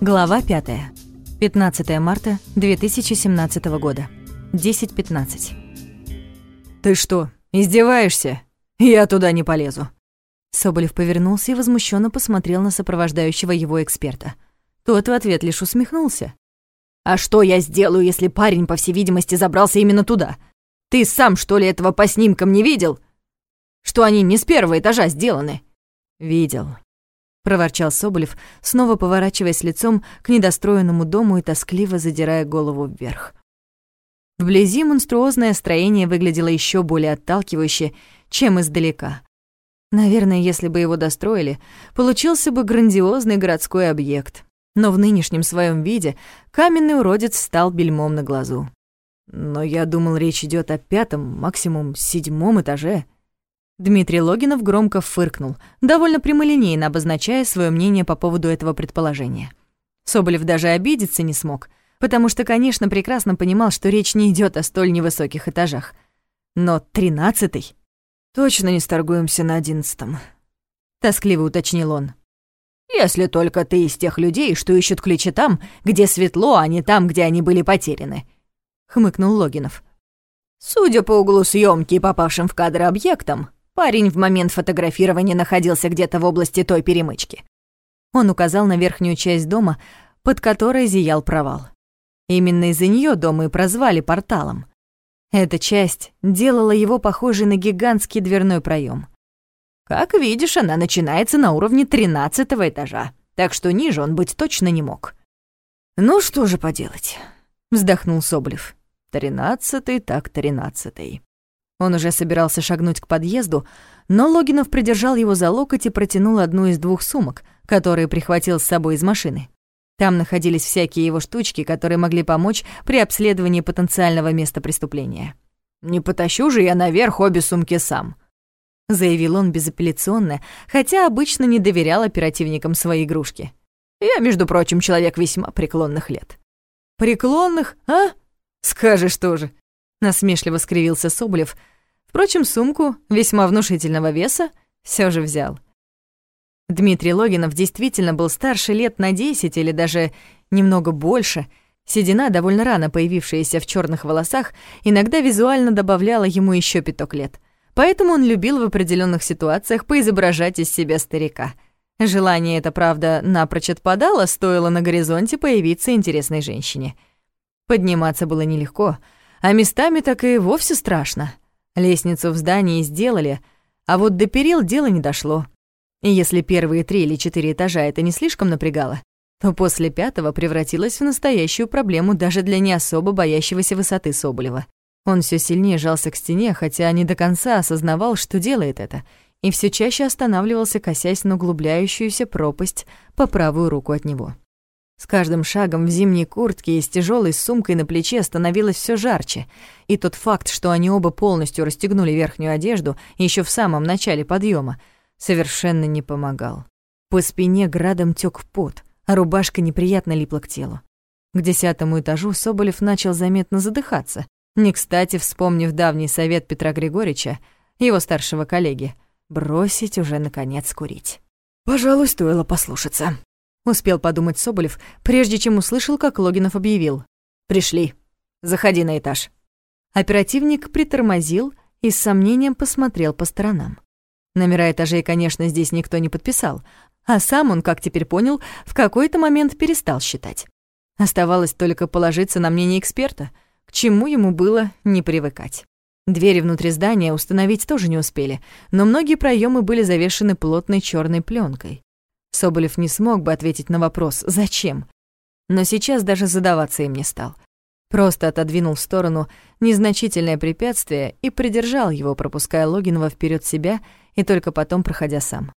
Глава 5. 15 марта 2017 года. 10.15. «Ты что, издеваешься? Я туда не полезу». Соболев повернулся и возмущенно посмотрел на сопровождающего его эксперта. Тот в ответ лишь усмехнулся. «А что я сделаю, если парень, по всей видимости, забрался именно туда? Ты сам, что ли, этого по снимкам не видел? Что они не с первого этажа сделаны?» «Видел», — проворчал Соболев, снова поворачиваясь лицом к недостроенному дому и тоскливо задирая голову вверх. Вблизи монструозное строение выглядело еще более отталкивающе, чем издалека. Наверное, если бы его достроили, получился бы грандиозный городской объект. Но в нынешнем своем виде каменный уродец стал бельмом на глазу. «Но я думал, речь идет о пятом, максимум седьмом этаже». Дмитрий Логинов громко фыркнул, довольно прямолинейно обозначая свое мнение по поводу этого предположения. Соболев даже обидеться не смог — потому что, конечно, прекрасно понимал, что речь не идет о столь невысоких этажах. Но тринадцатый? Точно не сторгуемся на одиннадцатом. Тоскливо уточнил он. Если только ты из тех людей, что ищут ключи там, где светло, а не там, где они были потеряны. Хмыкнул Логинов. Судя по углу съемки и попавшим в кадр объектам, парень в момент фотографирования находился где-то в области той перемычки. Он указал на верхнюю часть дома, под которой зиял провал. Именно из-за нее дом и прозвали порталом. Эта часть делала его похожей на гигантский дверной проем. Как видишь, она начинается на уровне тринадцатого этажа, так что ниже он быть точно не мог. «Ну что же поделать?» — вздохнул Соболев. «Тринадцатый так тринадцатый». Он уже собирался шагнуть к подъезду, но Логинов придержал его за локоть и протянул одну из двух сумок, которые прихватил с собой из машины. Там находились всякие его штучки, которые могли помочь при обследовании потенциального места преступления. «Не потащу же я наверх обе сумки сам», — заявил он безапелляционно, хотя обычно не доверял оперативникам своей игрушки. «Я, между прочим, человек весьма преклонных лет». «Преклонных, а? Скажешь тоже», — насмешливо скривился Соболев. Впрочем, сумку весьма внушительного веса все же взял. Дмитрий Логинов действительно был старше лет на 10 или даже немного больше. Седина, довольно рано появившаяся в черных волосах, иногда визуально добавляла ему еще пяток лет. Поэтому он любил в определенных ситуациях поизображать из себя старика. Желание это, правда, напрочь отпадало, стоило на горизонте появиться интересной женщине. Подниматься было нелегко, а местами так и вовсе страшно. Лестницу в здании сделали, а вот до перил дело не дошло. И если первые три или четыре этажа это не слишком напрягало, то после пятого превратилось в настоящую проблему даже для не особо боящегося высоты Соболева. Он все сильнее жался к стене, хотя не до конца осознавал, что делает это, и все чаще останавливался, косясь на углубляющуюся пропасть по правую руку от него. С каждым шагом в зимней куртке и с тяжелой сумкой на плече становилось все жарче, и тот факт, что они оба полностью расстегнули верхнюю одежду еще в самом начале подъема, совершенно не помогал. По спине градом тёк пот, а рубашка неприятно липла к телу. К десятому этажу Соболев начал заметно задыхаться, не кстати вспомнив давний совет Петра Григорьевича, его старшего коллеги, бросить уже наконец курить. «Пожалуй, стоило послушаться», — успел подумать Соболев, прежде чем услышал, как Логинов объявил. «Пришли. Заходи на этаж». Оперативник притормозил и с сомнением посмотрел по сторонам. Номера этажей, конечно, здесь никто не подписал, а сам он, как теперь понял, в какой-то момент перестал считать. Оставалось только положиться на мнение эксперта, к чему ему было не привыкать. Двери внутри здания установить тоже не успели, но многие проемы были завешены плотной черной пленкой. Соболев не смог бы ответить на вопрос «Зачем?», но сейчас даже задаваться им не стал. Просто отодвинул в сторону незначительное препятствие и придержал его, пропуская Логинова вперед себя и только потом проходя сам.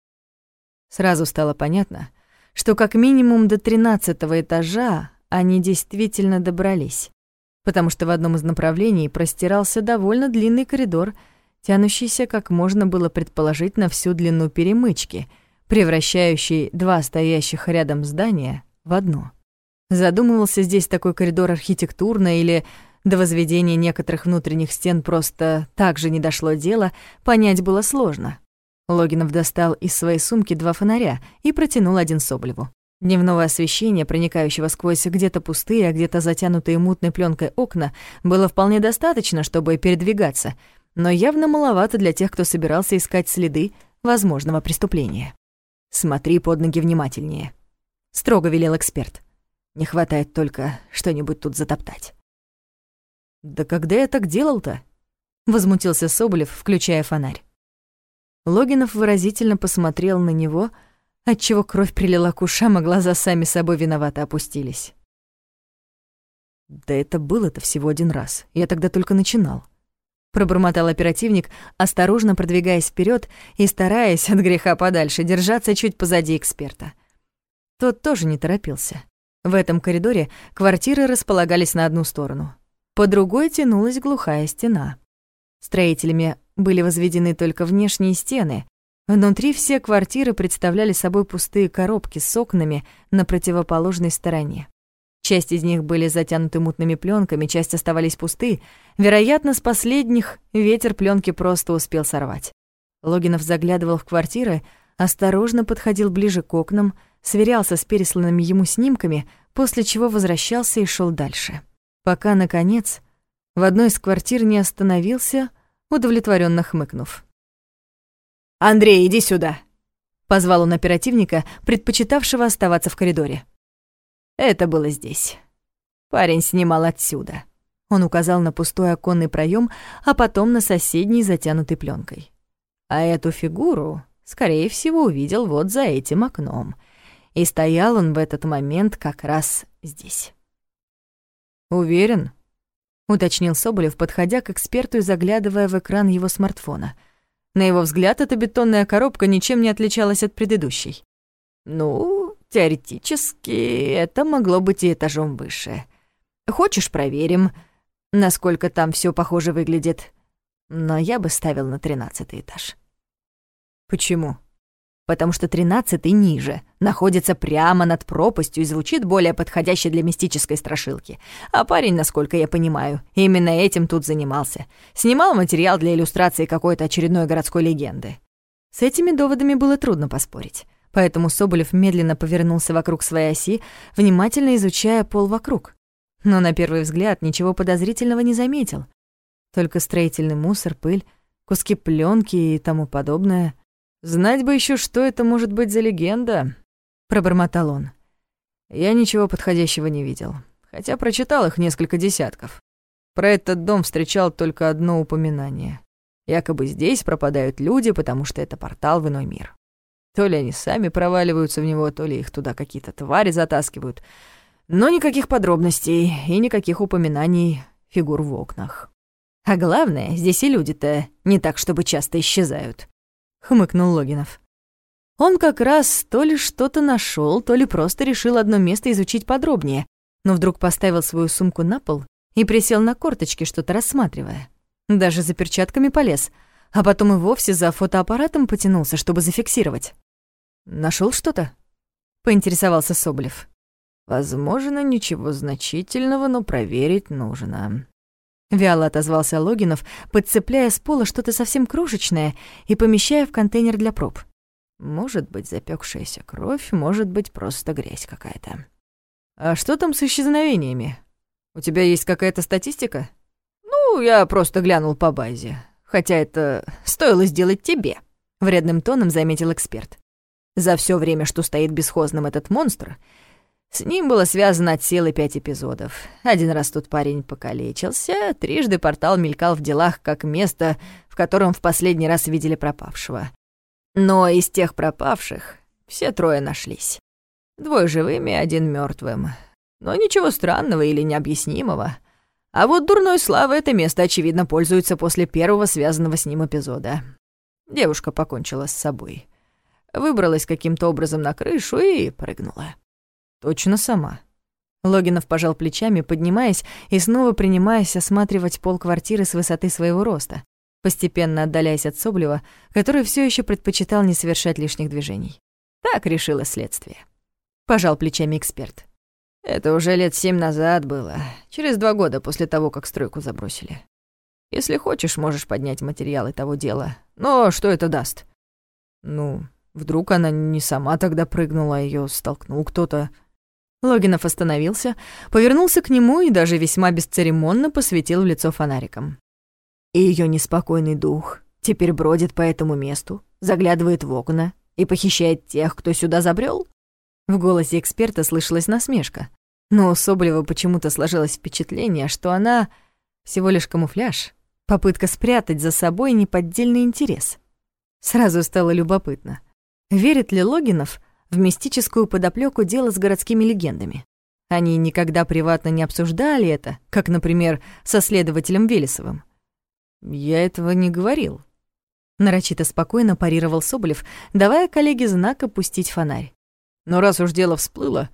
Сразу стало понятно, что как минимум до тринадцатого этажа они действительно добрались, потому что в одном из направлений простирался довольно длинный коридор, тянущийся, как можно было предположить, на всю длину перемычки, превращающий два стоящих рядом здания в одно. Задумывался здесь такой коридор архитектурно или до возведения некоторых внутренних стен просто так же не дошло дело, понять было сложно. Логинов достал из своей сумки два фонаря и протянул один Соболеву. Дневного освещения, проникающего сквозь где-то пустые, а где-то затянутые мутной пленкой окна, было вполне достаточно, чтобы передвигаться, но явно маловато для тех, кто собирался искать следы возможного преступления. «Смотри под ноги внимательнее», — строго велел эксперт. «Не хватает только что-нибудь тут затоптать». «Да когда я так делал-то?» — возмутился Соболев, включая фонарь. Логинов выразительно посмотрел на него — отчего кровь прилила к ушам, а глаза сами собой виновато опустились. «Да это было-то всего один раз. Я тогда только начинал», — пробормотал оперативник, осторожно продвигаясь вперед и стараясь от греха подальше держаться чуть позади эксперта. Тот тоже не торопился. В этом коридоре квартиры располагались на одну сторону. По другой тянулась глухая стена. Строителями были возведены только внешние стены, Внутри все квартиры представляли собой пустые коробки с окнами на противоположной стороне. Часть из них были затянуты мутными пленками, часть оставались пусты. Вероятно, с последних ветер пленки просто успел сорвать. Логинов заглядывал в квартиры, осторожно подходил ближе к окнам, сверялся с пересланными ему снимками, после чего возвращался и шел дальше. Пока, наконец, в одной из квартир не остановился, удовлетворенно хмыкнув. «Андрей, иди сюда!» — позвал он оперативника, предпочитавшего оставаться в коридоре. «Это было здесь. Парень снимал отсюда». Он указал на пустой оконный проем, а потом на соседний, затянутый пленкой. А эту фигуру, скорее всего, увидел вот за этим окном. И стоял он в этот момент как раз здесь. «Уверен?» — уточнил Соболев, подходя к эксперту и заглядывая в экран его смартфона — на его взгляд, эта бетонная коробка ничем не отличалась от предыдущей. «Ну, теоретически, это могло быть и этажом выше. Хочешь, проверим, насколько там все похоже выглядит? Но я бы ставил на тринадцатый этаж». «Почему?» потому что тринадцатый ниже, находится прямо над пропастью и звучит более подходяще для мистической страшилки. А парень, насколько я понимаю, именно этим тут занимался. Снимал материал для иллюстрации какой-то очередной городской легенды. С этими доводами было трудно поспорить. Поэтому Соболев медленно повернулся вокруг своей оси, внимательно изучая пол вокруг. Но на первый взгляд ничего подозрительного не заметил. Только строительный мусор, пыль, куски пленки и тому подобное — «Знать бы еще, что это может быть за легенда», — пробормотал он. «Я ничего подходящего не видел, хотя прочитал их несколько десятков. Про этот дом встречал только одно упоминание. Якобы здесь пропадают люди, потому что это портал в иной мир. То ли они сами проваливаются в него, то ли их туда какие-то твари затаскивают. Но никаких подробностей и никаких упоминаний фигур в окнах. А главное, здесь и люди-то не так, чтобы часто исчезают хмыкнул Логинов. Он как раз то ли что-то нашел, то ли просто решил одно место изучить подробнее, но вдруг поставил свою сумку на пол и присел на корточки, что-то рассматривая. Даже за перчатками полез, а потом и вовсе за фотоаппаратом потянулся, чтобы зафиксировать. Нашел что-то?» — поинтересовался Соболев. «Возможно, ничего значительного, но проверить нужно», Вяло отозвался Логинов, подцепляя с пола что-то совсем крошечное и помещая в контейнер для проб. Может быть, запекшаяся кровь, может быть, просто грязь какая-то. А что там с исчезновениями? У тебя есть какая-то статистика? Ну, я просто глянул по базе. Хотя это стоило сделать тебе, вредным тоном заметил эксперт. За все время, что стоит бесхозным этот монстр, с ним было связано от силы пять эпизодов. Один раз тут парень покалечился, трижды портал мелькал в делах как место, в котором в последний раз видели пропавшего. Но из тех пропавших все трое нашлись. Двое живыми, один мертвым. Но ничего странного или необъяснимого. А вот дурной славой это место, очевидно, пользуется после первого связанного с ним эпизода. Девушка покончила с собой. Выбралась каким-то образом на крышу и прыгнула. Точно сама. Логинов пожал плечами, поднимаясь и снова принимаясь осматривать пол квартиры с высоты своего роста, постепенно отдаляясь от Соблева, который все еще предпочитал не совершать лишних движений. Так решило следствие. Пожал плечами эксперт. Это уже лет семь назад было, через два года после того, как стройку забросили. Если хочешь, можешь поднять материалы того дела. Но что это даст? Ну, Вдруг она не сама тогда прыгнула, а её столкнул кто-то. Логинов остановился, повернулся к нему и даже весьма бесцеремонно посветил в лицо фонариком. И её неспокойный дух теперь бродит по этому месту, заглядывает в окна и похищает тех, кто сюда забрел? В голосе эксперта слышалась насмешка, но у Соболева почему-то сложилось впечатление, что она всего лишь камуфляж, попытка спрятать за собой неподдельный интерес. Сразу стало любопытно. Верит ли Логинов в мистическую подоплёку дела с городскими легендами? Они никогда приватно не обсуждали это, как, например, со следователем Велесовым. «Я этого не говорил», — нарочито спокойно парировал Соболев, давая коллеге знак опустить фонарь. «Но раз уж дело всплыло,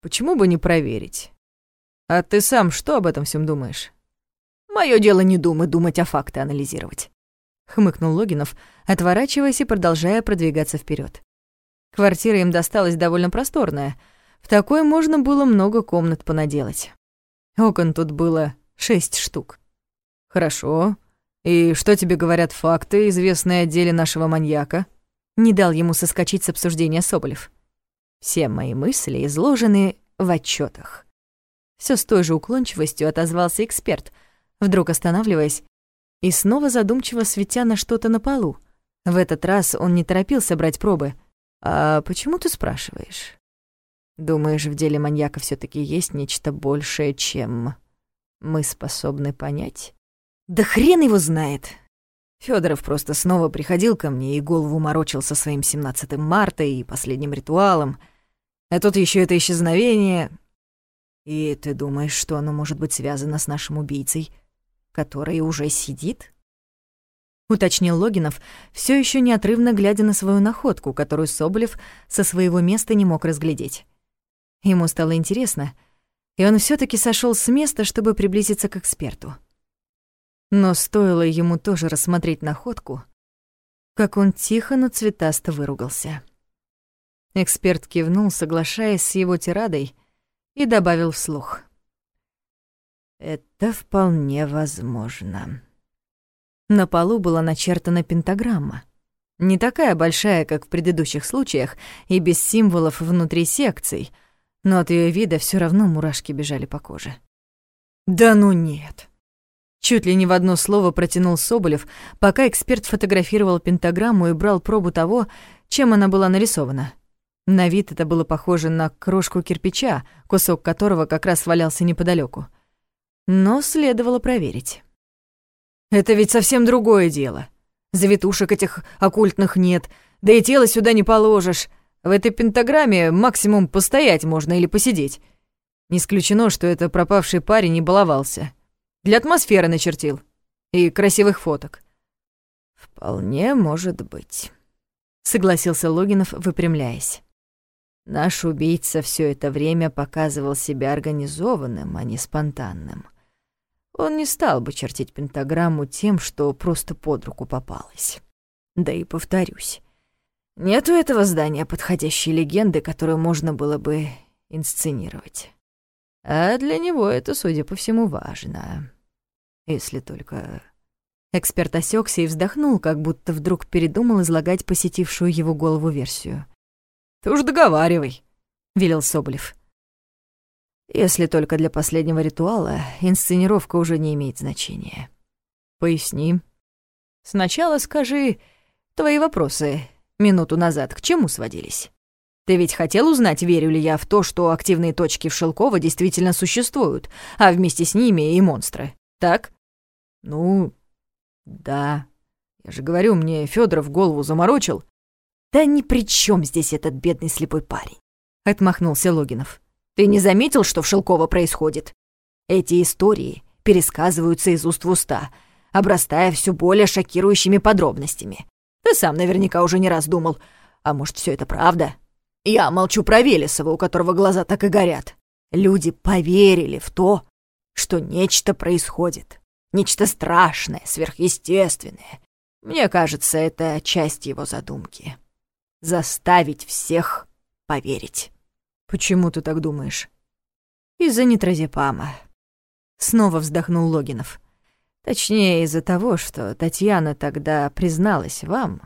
почему бы не проверить? А ты сам что об этом всем думаешь?» Мое дело не думать, думать, а факты анализировать. Хмыкнул Логинов, отворачиваясь и продолжая продвигаться вперед. Квартира им досталась довольно просторная. В такой можно было много комнат понаделать. Окон тут было шесть штук. Хорошо. И что тебе говорят факты, известные о деле нашего маньяка? Не дал ему соскочить с обсуждения Соболев. Все мои мысли изложены в отчетах. Все с той же уклончивостью отозвался эксперт — вдруг останавливаясь и снова задумчиво светя на что-то на полу. В этот раз он не торопился брать пробы. «А почему ты спрашиваешь? Думаешь, в деле маньяка все таки есть нечто большее, чем мы способны понять?» «Да хрен его знает!» Федоров просто снова приходил ко мне и голову морочил со своим 17 марта и последним ритуалом. А тут еще это исчезновение. И ты думаешь, что оно может быть связано с нашим убийцей?» Который уже сидит?» Уточнил Логинов, все еще неотрывно глядя на свою находку, которую Соболев со своего места не мог разглядеть. Ему стало интересно, и он все таки сошел с места, чтобы приблизиться к эксперту. Но стоило ему тоже рассмотреть находку, как он тихо, но цветасто выругался. Эксперт кивнул, соглашаясь с его тирадой, и добавил вслух — это вполне возможно. На полу была начертана пентаграмма. Не такая большая, как в предыдущих случаях, и без символов внутри секций, но от ее вида все равно мурашки бежали по коже. «Да ну нет!» Чуть ли не в одно слово протянул Соболев, пока эксперт фотографировал пентаграмму и брал пробу того, чем она была нарисована. На вид это было похоже на крошку кирпича, кусок которого как раз валялся неподалеку но следовало проверить. «Это ведь совсем другое дело. Завитушек этих оккультных нет, да и тело сюда не положишь. В этой пентаграмме максимум постоять можно или посидеть. Не исключено, что это пропавший парень не баловался. Для атмосферы начертил. И красивых фоток». «Вполне может быть», — согласился Логинов, выпрямляясь. Наш убийца все это время показывал себя организованным, а не спонтанным. Он не стал бы чертить пентаграмму тем, что просто под руку попалось. Да и повторюсь, нету этого здания подходящей легенды, которую можно было бы инсценировать. А для него это, судя по всему, важно. Если только... Эксперт осекся и вздохнул, как будто вдруг передумал излагать посетившую его голову версию. «Ты уж договаривай», — велел Соболев. Если только для последнего ритуала, инсценировка уже не имеет значения. Поясни. Сначала скажи, твои вопросы минуту назад к чему сводились? Ты ведь хотел узнать, верю ли я в то, что активные точки в Шелково действительно существуют, а вместе с ними и монстры, так? Ну, да. Я же говорю, мне Федоров голову заморочил. Да ни при чем здесь этот бедный слепой парень, отмахнулся Логинов. Ты не заметил, что в Шелково происходит? Эти истории пересказываются из уст в уста, обрастая все более шокирующими подробностями. Ты сам наверняка уже не раз думал, а может, все это правда? Я молчу про Велесова, у которого глаза так и горят. Люди поверили в то, что нечто происходит. Нечто страшное, сверхъестественное. Мне кажется, это часть его задумки. Заставить всех поверить. «Почему ты так думаешь?» «Из-за нитразепама». Снова вздохнул Логинов. «Точнее, из-за того, что Татьяна тогда призналась вам,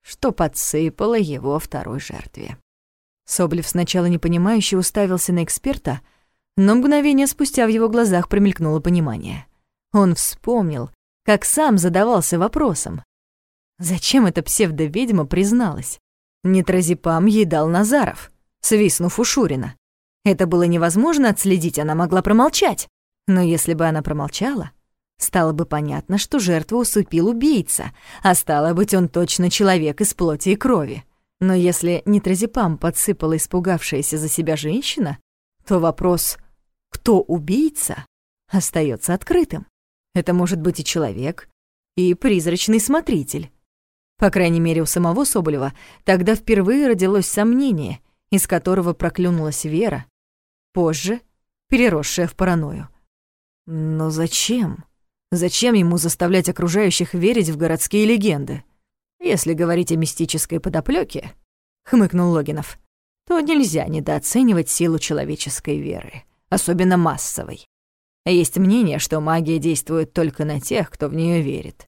что подсыпала его второй жертве. Соблев сначала непонимающе уставился на эксперта, но мгновение спустя в его глазах промелькнуло понимание. Он вспомнил, как сам задавался вопросом. Зачем эта псевдоведьма призналась? Нитразепам ей дал Назаров, свистнув у Шурина. Это было невозможно отследить, она могла промолчать. Но если бы она промолчала, стало бы понятно, что жертву усыпил убийца, а стало быть, он точно человек из плоти и крови. Но если нитразепам подсыпала испугавшаяся за себя женщина, то вопрос «кто убийца?» остается открытым. Это может быть и человек, и призрачный смотритель. По крайней мере, у самого Соболева тогда впервые родилось сомнение, из которого проклюнулась вера, позже переросшая в паранойю. Но зачем? Зачем ему заставлять окружающих верить в городские легенды? Если говорить о мистической подоплёке, хмыкнул Логинов, то нельзя недооценивать силу человеческой веры, особенно массовой. Есть мнение, что магия действует только на тех, кто в нее верит.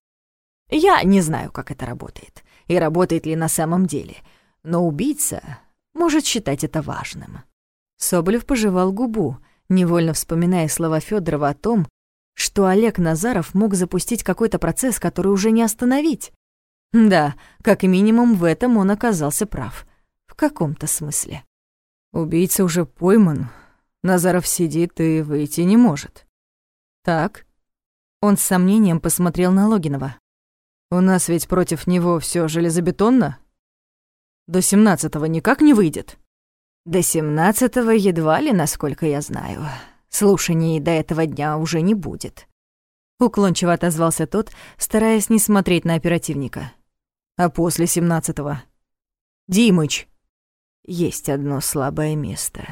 Я не знаю, как это работает, и работает ли на самом деле, но убийца может считать это важным. Соболев пожевал губу, невольно вспоминая слова Федорова о том, что Олег Назаров мог запустить какой-то процесс, который уже не остановить. Да, как минимум в этом он оказался прав. В каком-то смысле. Убийца уже пойман, Назаров сидит и выйти не может. Так. Он с сомнением посмотрел на Логинова. У нас ведь против него все железобетонно. До семнадцатого никак не выйдет. До семнадцатого едва ли, насколько я знаю. Слушаний до этого дня уже не будет. Уклончиво отозвался тот, стараясь не смотреть на оперативника. А после семнадцатого? Димыч. Есть одно слабое место.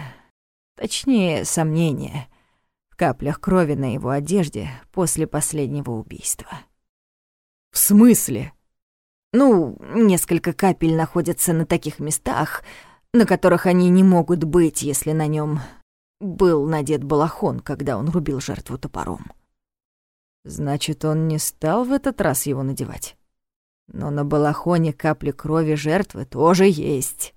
Точнее, сомнение в каплях крови на его одежде после последнего убийства. «В смысле?» «Ну, несколько капель находятся на таких местах, на которых они не могут быть, если на нем был надет балахон, когда он рубил жертву топором». «Значит, он не стал в этот раз его надевать?» «Но на балахоне капли крови жертвы тоже есть».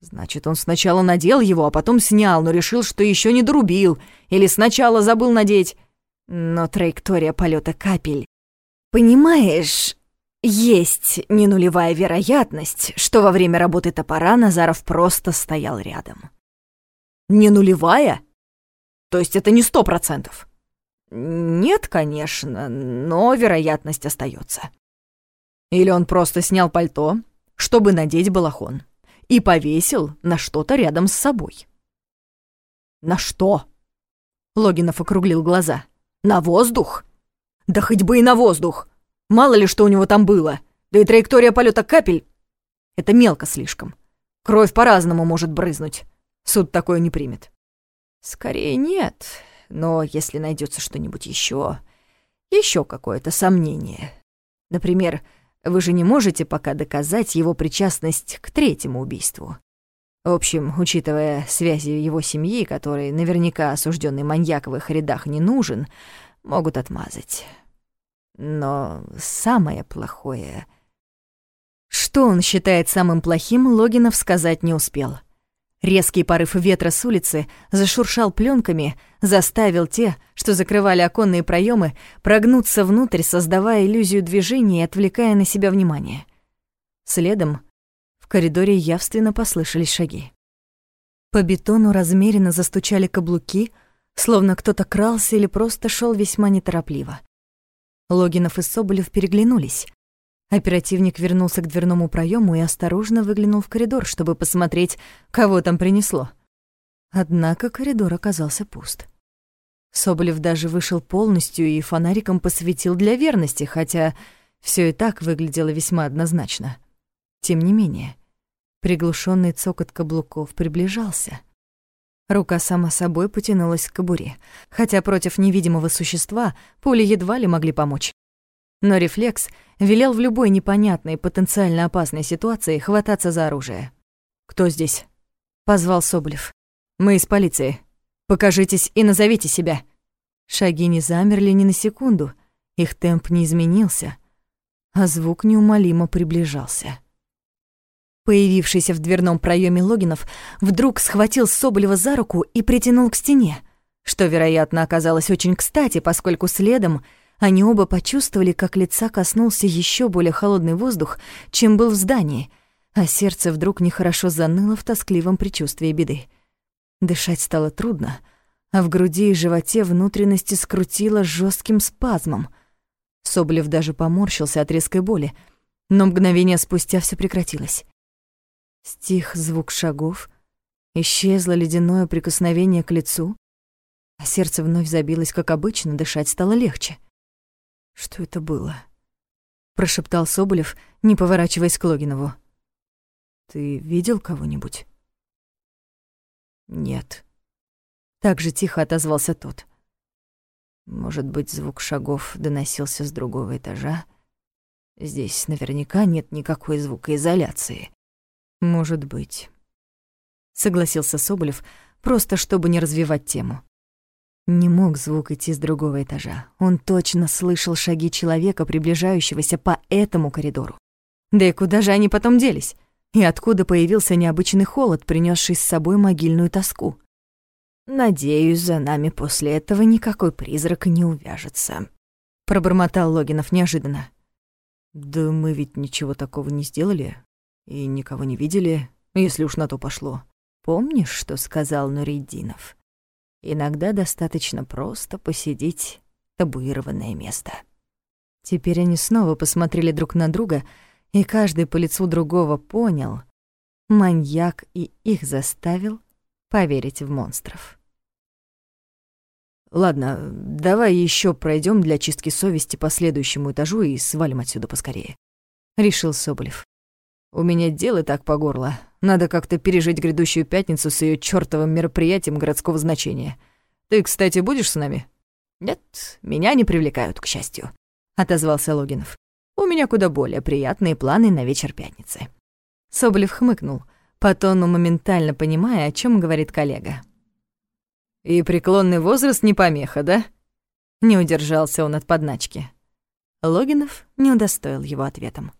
Значит, он сначала надел его, а потом снял, но решил, что еще не дорубил, или сначала забыл надеть. Но траектория полета капель. Понимаешь, есть не нулевая вероятность, что во время работы топора Назаров просто стоял рядом. Не нулевая? То есть это не сто процентов? Нет, конечно, но вероятность остается. Или он просто снял пальто, чтобы надеть балахон и повесил на что-то рядом с собой. «На что?» Логинов округлил глаза. «На воздух?» «Да хоть бы и на воздух! Мало ли что у него там было! Да и траектория полета капель — это мелко слишком. Кровь по-разному может брызнуть. Суд такое не примет». «Скорее нет, но если найдется что-нибудь еще, еще какое-то сомнение. Например, вы же не можете пока доказать его причастность к третьему убийству. В общем, учитывая связи его семьи, которой наверняка осужденный маньяк в их рядах не нужен, могут отмазать. Но самое плохое... Что он считает самым плохим, Логинов сказать не успел. Резкий порыв ветра с улицы зашуршал пленками, заставил те, что закрывали оконные проемы, прогнуться внутрь, создавая иллюзию движения и отвлекая на себя внимание. Следом в коридоре явственно послышались шаги. По бетону размеренно застучали каблуки, словно кто-то крался или просто шел весьма неторопливо. Логинов и Соболев переглянулись. Оперативник вернулся к дверному проему и осторожно выглянул в коридор, чтобы посмотреть, кого там принесло. Однако коридор оказался пуст. Соболев даже вышел полностью и фонариком посветил для верности, хотя все и так выглядело весьма однозначно. Тем не менее, приглушенный цокот каблуков приближался. Рука сама собой потянулась к кобуре, хотя против невидимого существа пули едва ли могли помочь. Но рефлекс велел в любой непонятной, потенциально опасной ситуации хвататься за оружие. «Кто здесь?» — позвал Соболев. «Мы из полиции. Покажитесь и назовите себя». Шаги не замерли ни на секунду, их темп не изменился, а звук неумолимо приближался. Появившийся в дверном проеме Логинов вдруг схватил Соболева за руку и притянул к стене, что, вероятно, оказалось очень кстати, поскольку следом они оба почувствовали, как лица коснулся еще более холодный воздух, чем был в здании, а сердце вдруг нехорошо заныло в тоскливом предчувствии беды. Дышать стало трудно, а в груди и животе внутренности скрутило жестким спазмом. Соболев даже поморщился от резкой боли, но мгновение спустя все прекратилось. Стих звук шагов, исчезло ледяное прикосновение к лицу, а сердце вновь забилось, как обычно, дышать стало легче. «Что это было?» — прошептал Соболев, не поворачиваясь к Логинову. «Ты видел кого-нибудь?» «Нет». Так же тихо отозвался тот. Может быть, звук шагов доносился с другого этажа? Здесь наверняка нет никакой звукоизоляции. «Может быть», — согласился Соболев, просто чтобы не развивать тему. Не мог звук идти с другого этажа. Он точно слышал шаги человека, приближающегося по этому коридору. Да и куда же они потом делись? И откуда появился необычный холод, принесший с собой могильную тоску? «Надеюсь, за нами после этого никакой призрак не увяжется», — пробормотал Логинов неожиданно. «Да мы ведь ничего такого не сделали и никого не видели, если уж на то пошло. Помнишь, что сказал Нуриддинов? Иногда достаточно просто посидеть табуированное место. Теперь они снова посмотрели друг на друга, и каждый по лицу другого понял, маньяк и их заставил поверить в монстров. «Ладно, давай еще пройдем для чистки совести по следующему этажу и свалим отсюда поскорее», — решил Соболев. У меня дело так по горло. Надо как-то пережить грядущую пятницу с ее чёртовым мероприятием городского значения. Ты, кстати, будешь с нами? Нет, меня не привлекают, к счастью, отозвался Логинов. У меня куда более приятные планы на вечер пятницы. Соболев хмыкнул, по тону моментально понимая, о чем говорит коллега. И преклонный возраст не помеха, да? Не удержался он от подначки. Логинов не удостоил его ответом.